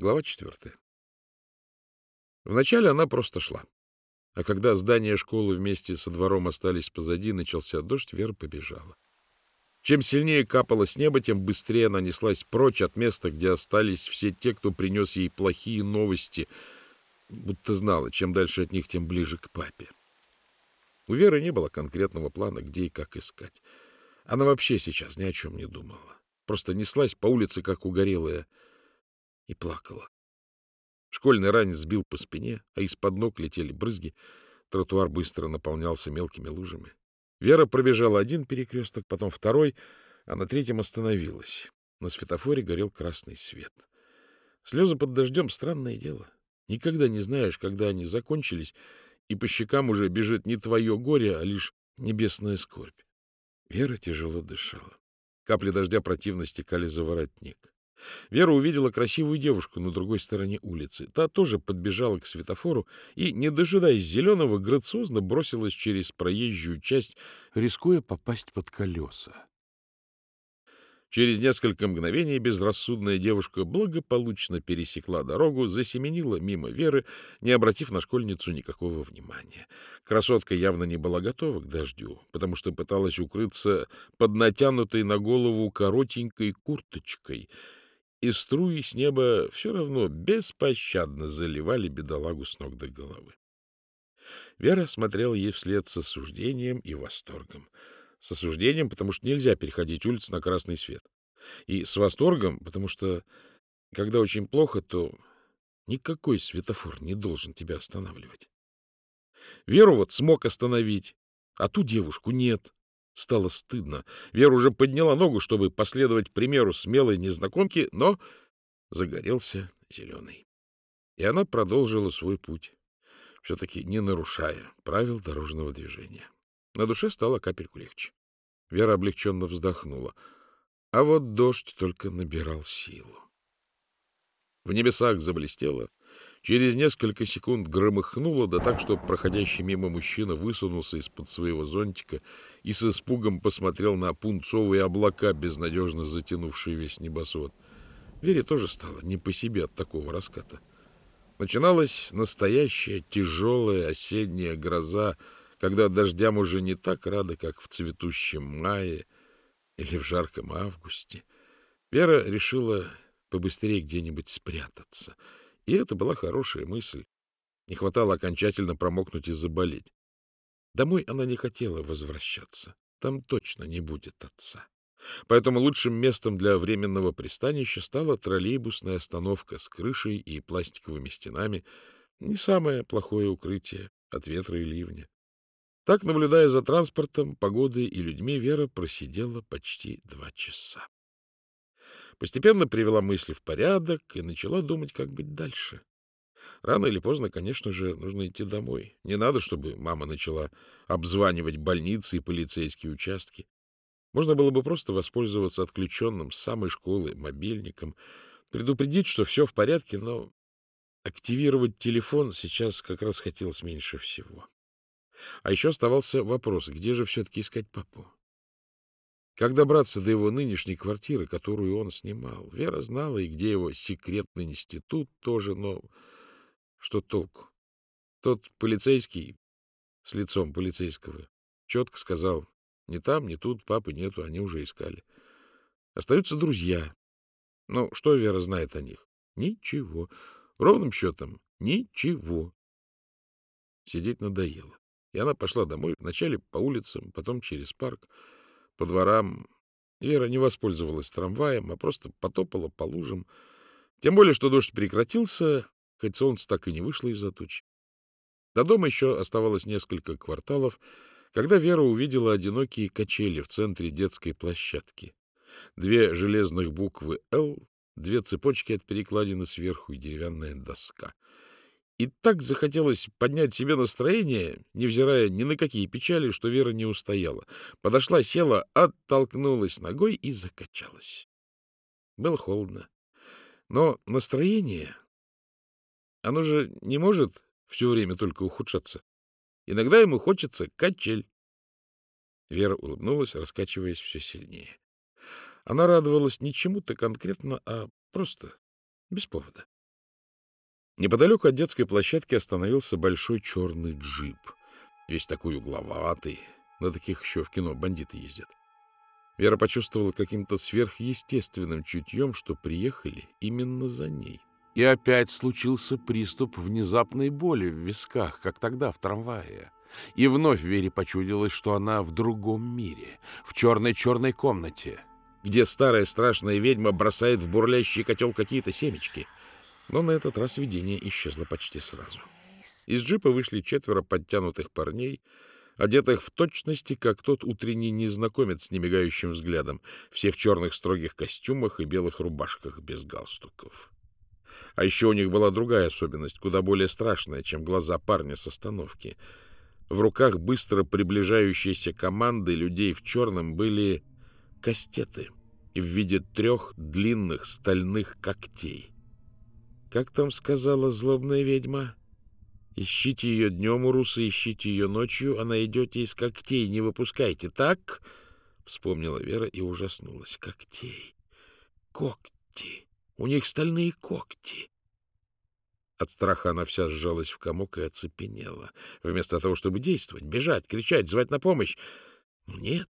Глава четвертая. Вначале она просто шла. А когда здание школы вместе со двором остались позади, начался дождь, Вера побежала. Чем сильнее капало с неба, тем быстрее она неслась прочь от места, где остались все те, кто принес ей плохие новости, будто знала, чем дальше от них, тем ближе к папе. У Веры не было конкретного плана, где и как искать. Она вообще сейчас ни о чем не думала. Просто неслась по улице, как угорелая, и плакала. Школьный ранец сбил по спине, а из-под ног летели брызги. Тротуар быстро наполнялся мелкими лужами. Вера пробежала один перекресток, потом второй, а на третьем остановилась. На светофоре горел красный свет. Слезы под дождем — странное дело. Никогда не знаешь, когда они закончились, и по щекам уже бежит не твое горе, а лишь небесная скорбь. Вера тяжело дышала. Капли дождя противно стекали за воротник. Вера увидела красивую девушку на другой стороне улицы. Та тоже подбежала к светофору и, не дожидаясь зеленого, грациозно бросилась через проезжую часть, рискуя попасть под колеса. Через несколько мгновений безрассудная девушка благополучно пересекла дорогу, засеменила мимо Веры, не обратив на школьницу никакого внимания. Красотка явно не была готова к дождю, потому что пыталась укрыться под натянутой на голову коротенькой курточкой — и струи с неба все равно беспощадно заливали бедолагу с ног до головы. Вера смотрела ей вслед с осуждением и восторгом. С осуждением, потому что нельзя переходить улицу на красный свет. И с восторгом, потому что, когда очень плохо, то никакой светофор не должен тебя останавливать. Веру вот смог остановить, а ту девушку нет. Стало стыдно. Вера уже подняла ногу, чтобы последовать примеру смелой незнакомки, но загорелся зеленый. И она продолжила свой путь, все-таки не нарушая правил дорожного движения. На душе стало капельку легче. Вера облегченно вздохнула. А вот дождь только набирал силу. В небесах заблестело, Через несколько секунд громыхнуло, да так, что проходящий мимо мужчина высунулся из-под своего зонтика и с испугом посмотрел на пунцовые облака, безнадежно затянувшие весь небосвод. Вере тоже стало не по себе от такого раската. Начиналась настоящая тяжелая осенняя гроза, когда дождям уже не так рады, как в цветущем мае или в жарком августе. Вера решила побыстрее где-нибудь спрятаться — и это была хорошая мысль. Не хватало окончательно промокнуть и заболеть. Домой она не хотела возвращаться. Там точно не будет отца. Поэтому лучшим местом для временного пристанища стала троллейбусная остановка с крышей и пластиковыми стенами. Не самое плохое укрытие от ветра и ливня. Так, наблюдая за транспортом, погодой и людьми, Вера просидела почти два часа. Постепенно привела мысли в порядок и начала думать, как быть дальше. Рано или поздно, конечно же, нужно идти домой. Не надо, чтобы мама начала обзванивать больницы и полицейские участки. Можно было бы просто воспользоваться отключенным с самой школы мобильником, предупредить, что все в порядке, но активировать телефон сейчас как раз хотелось меньше всего. А еще оставался вопрос, где же все-таки искать папу? Как добраться до его нынешней квартиры, которую он снимал? Вера знала, и где его секретный институт тоже, но что толку? Тот полицейский с лицом полицейского четко сказал, ни там, ни тут папы нету, они уже искали. Остаются друзья. Ну, что Вера знает о них? Ничего. Ровным счетом ничего. Сидеть надоело. И она пошла домой, вначале по улицам, потом через парк. По дворам Вера не воспользовалась трамваем, а просто потопала по лужам. Тем более, что дождь прекратился, хоть солнце так и не вышло из-за туч. До дома еще оставалось несколько кварталов, когда Вера увидела одинокие качели в центре детской площадки. Две железных буквы «Л», две цепочки от перекладины сверху и деревянная доска — и так захотелось поднять себе настроение, невзирая ни на какие печали, что Вера не устояла. Подошла, села, оттолкнулась ногой и закачалась. Было холодно. Но настроение, оно же не может все время только ухудшаться. Иногда ему хочется качель. Вера улыбнулась, раскачиваясь все сильнее. Она радовалась не чему-то конкретно, а просто без повода. Неподалеку от детской площадки остановился большой черный джип, весь такой угловатый. На таких еще в кино бандиты ездят. Вера почувствовала каким-то сверхъестественным чутьем, что приехали именно за ней. И опять случился приступ внезапной боли в висках, как тогда в трамвае. И вновь Вере почудилось, что она в другом мире, в черной-черной комнате, где старая страшная ведьма бросает в бурлящий котел какие-то семечки. Но на этот раз видение исчезло почти сразу. Из джипа вышли четверо подтянутых парней, одетых в точности, как тот утренний незнакомец с немигающим взглядом, все в черных строгих костюмах и белых рубашках без галстуков. А еще у них была другая особенность, куда более страшная, чем глаза парня с остановки. В руках быстро приближающейся команды людей в черном были кастеты в виде трех длинных стальных когтей. Как там сказала злобная ведьма? Ищите ее днем, урусы, ищите ее ночью, а найдете из когтей, не выпускайте, так? Вспомнила Вера и ужаснулась. Когтей. Когти. У них стальные когти. От страха она вся сжалась в комок и оцепенела. Вместо того, чтобы действовать, бежать, кричать, звать на помощь. Нет,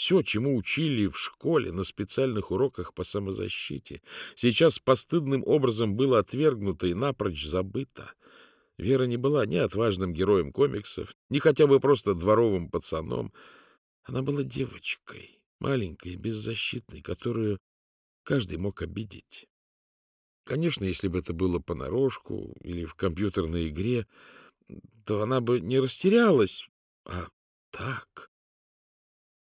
все, чему учили в школе на специальных уроках по самозащите, сейчас постыдным образом было отвергнуто и напрочь забыто. Вера не была ни отважным героем комиксов, ни хотя бы просто дворовым пацаном. Она была девочкой, маленькой, беззащитной, которую каждый мог обидеть. Конечно, если бы это было понарошку или в компьютерной игре, то она бы не растерялась, а так.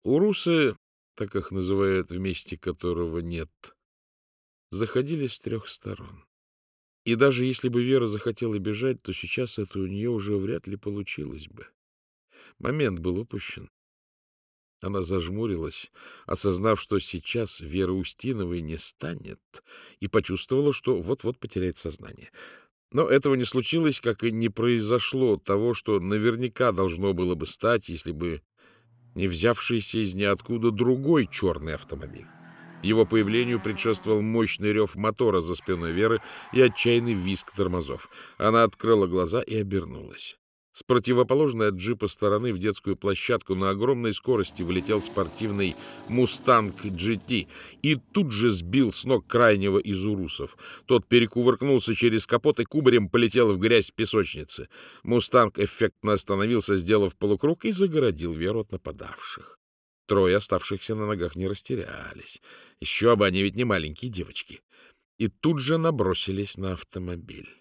Урусы, так их называют в месте которого нет, заходили с трех сторон. И даже если бы Вера захотела бежать, то сейчас это у нее уже вряд ли получилось бы. Момент был упущен. Она зажмурилась, осознав, что сейчас Вера Устиновой не станет, и почувствовала, что вот-вот потеряет сознание. Но этого не случилось, как и не произошло того, что наверняка должно было бы стать, если бы не взявшийся из ниоткуда другой черный автомобиль. Его появлению предшествовал мощный рев мотора за спиной Веры и отчаянный визг тормозов. Она открыла глаза и обернулась. С противоположной от джипа стороны в детскую площадку на огромной скорости влетел спортивный «Мустанг GT» и тут же сбил с ног крайнего из урусов. Тот перекувыркнулся через капот и кубарем полетел в грязь песочницы. «Мустанг» эффектно остановился, сделав полукруг, и загородил Веру от нападавших. Трое оставшихся на ногах не растерялись. Еще бы, они ведь не маленькие девочки. И тут же набросились на автомобиль.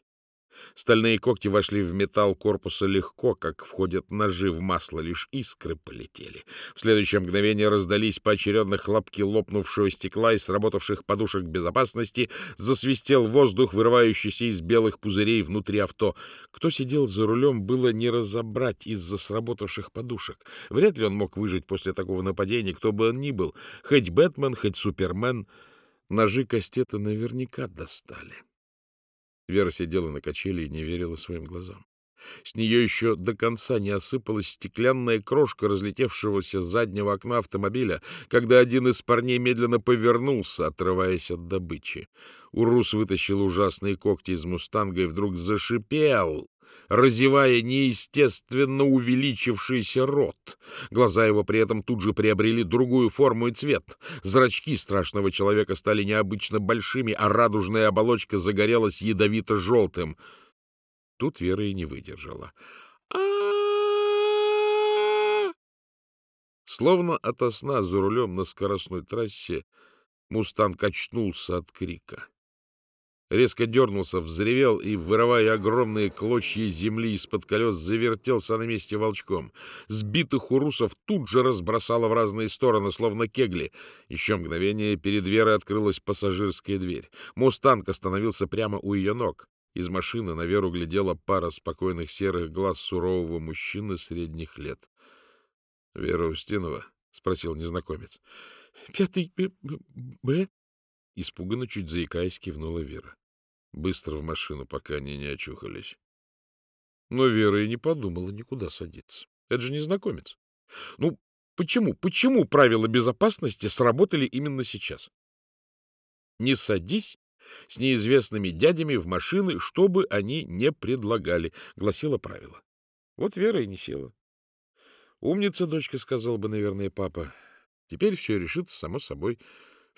Стальные когти вошли в металл корпуса легко, как входят ножи в масло, лишь искры полетели. В следующее мгновение раздались поочередно хлопки лопнувшего стекла и сработавших подушек безопасности, засвистел воздух, вырывающийся из белых пузырей внутри авто. Кто сидел за рулем, было не разобрать из-за сработавших подушек. Вряд ли он мог выжить после такого нападения, кто бы он ни был, хоть Бэтмен, хоть Супермен. Ножи кастета наверняка достали. Вера сидела на качели и не верила своим глазам. С нее еще до конца не осыпалась стеклянная крошка разлетевшегося с заднего окна автомобиля, когда один из парней медленно повернулся, отрываясь от добычи. Урус вытащил ужасные когти из мустанга и вдруг зашипел, разевая неестественно увеличившийся рот. Глаза его при этом тут же приобрели другую форму и цвет. Зрачки страшного человека стали необычно большими, а радужная оболочка загорелась ядовито-желтым. Тут Вера и не выдержала. Словно ото сна за рулем на скоростной трассе Мустанг очнулся от крика резко дернулся, взревел и, вырывая огромные клочья земли из-под колес, завертелся на месте волчком. Сбитых урусов тут же разбросало в разные стороны, словно кегли. Еще мгновение перед Верой открылась пассажирская дверь. «Мустанг» остановился прямо у ее ног. Из машины на Веру глядела пара спокойных серых глаз сурового мужчины средних лет. — Вера Устинова? — спросил незнакомец. — Пятый Б? — испуганно, чуть заикаясь, кивнула Вера. Быстро в машину, пока они не очухались. Но Вера и не подумала никуда садиться. Это же незнакомец. Ну, почему, почему правила безопасности сработали именно сейчас? Не садись с неизвестными дядями в машины, что бы они не предлагали, гласило правило. Вот Вера и не села. Умница, дочка, сказал бы, наверное, папа. Теперь все решится само собой.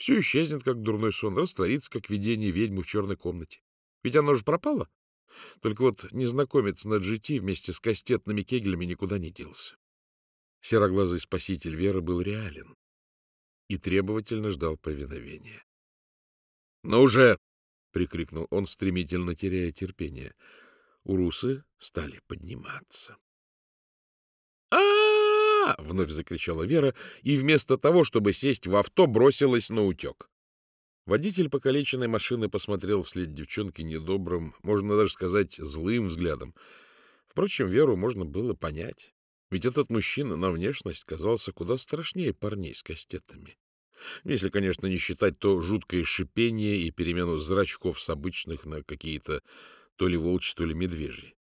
Все исчезнет, как дурной сон, растворится, как видение ведьмы в черной комнате. Ведь оно же пропало. Только вот незнакомец на GT вместе с кастетными кегелями никуда не делся. Сероглазый спаситель Веры был реален и требовательно ждал повиновения. — Ну уже! — прикрикнул он, стремительно теряя терпение. Урусы стали подниматься. а вновь закричала Вера, и вместо того, чтобы сесть в авто, бросилась на утек. Водитель покалеченной машины посмотрел вслед девчонке недобрым, можно даже сказать, злым взглядом. Впрочем, Веру можно было понять. Ведь этот мужчина на внешность казался куда страшнее парней с кастетами. Если, конечно, не считать то жуткое шипение и перемену зрачков с обычных на какие-то то ли волчьи, то ли медвежьи.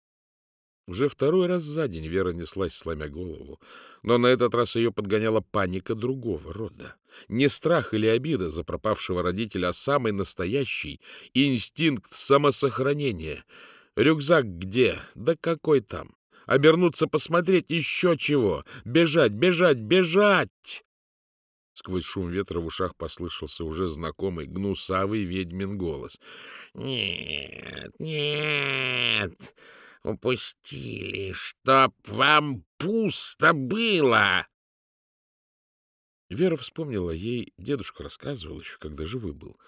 Уже второй раз за день Вера неслась, сломя голову, но на этот раз ее подгоняла паника другого рода. Не страх или обида за пропавшего родителя, а самый настоящий инстинкт самосохранения. Рюкзак где? Да какой там? Обернуться посмотреть еще чего? Бежать, бежать, бежать! Сквозь шум ветра в ушах послышался уже знакомый гнусавый ведьмин голос. — Нет, нет, упустили, чтоб вам пусто было! Вера вспомнила, ей дедушка рассказывал еще, когда живой был.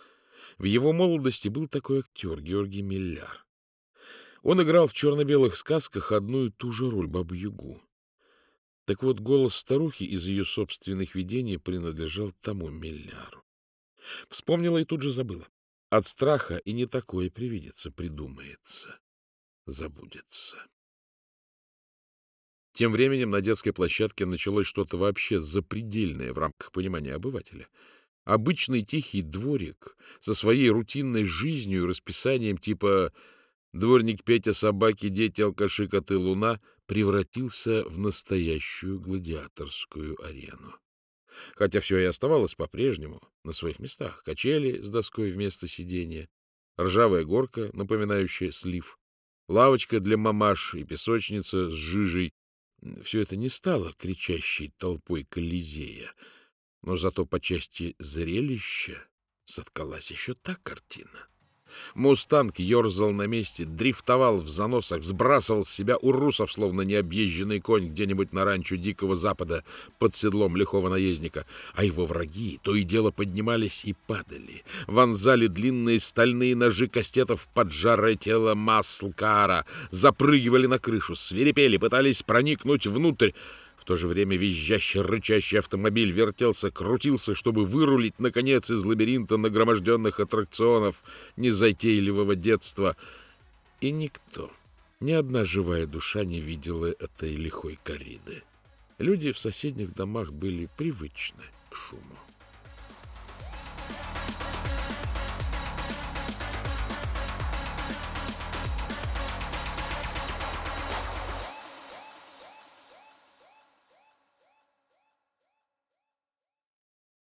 В его молодости был такой актер Георгий Милляр. Он играл в черно-белых сказках одну и ту же роль Бабу-Ягу. Так вот, голос старухи из ее собственных видений принадлежал тому Милляру. Вспомнила и тут же забыла. От страха и не такое привидится, придумается, забудется. Тем временем на детской площадке началось что-то вообще запредельное в рамках понимания обывателя. Обычный тихий дворик со своей рутинной жизнью и расписанием типа «Дворник Петя, собаки, дети, алкаши, коты, луна» превратился в настоящую гладиаторскую арену. Хотя все и оставалось по-прежнему на своих местах. Качели с доской вместо сидения, ржавая горка, напоминающая слив, лавочка для мамаш и песочница с жижей. Все это не стало кричащей толпой Колизея, но зато по части зрелища соткалась еще та картина. Мустанг ерзал на месте, дрифтовал в заносах, сбрасывал с себя урусов, словно необъезженный конь где-нибудь на ранчо Дикого Запада под седлом лихого наездника. А его враги то и дело поднимались и падали, вонзали длинные стальные ножи кастетов в поджарое тело Маслкара, запрыгивали на крышу, свирепели, пытались проникнуть внутрь, в то же время визжащий, рычащий автомобиль вертелся, крутился, чтобы вырулить, наконец, из лабиринта нагроможденных аттракционов незатейливого детства. И никто, ни одна живая душа не видела этой лихой кориды. Люди в соседних домах были привычны к шуму.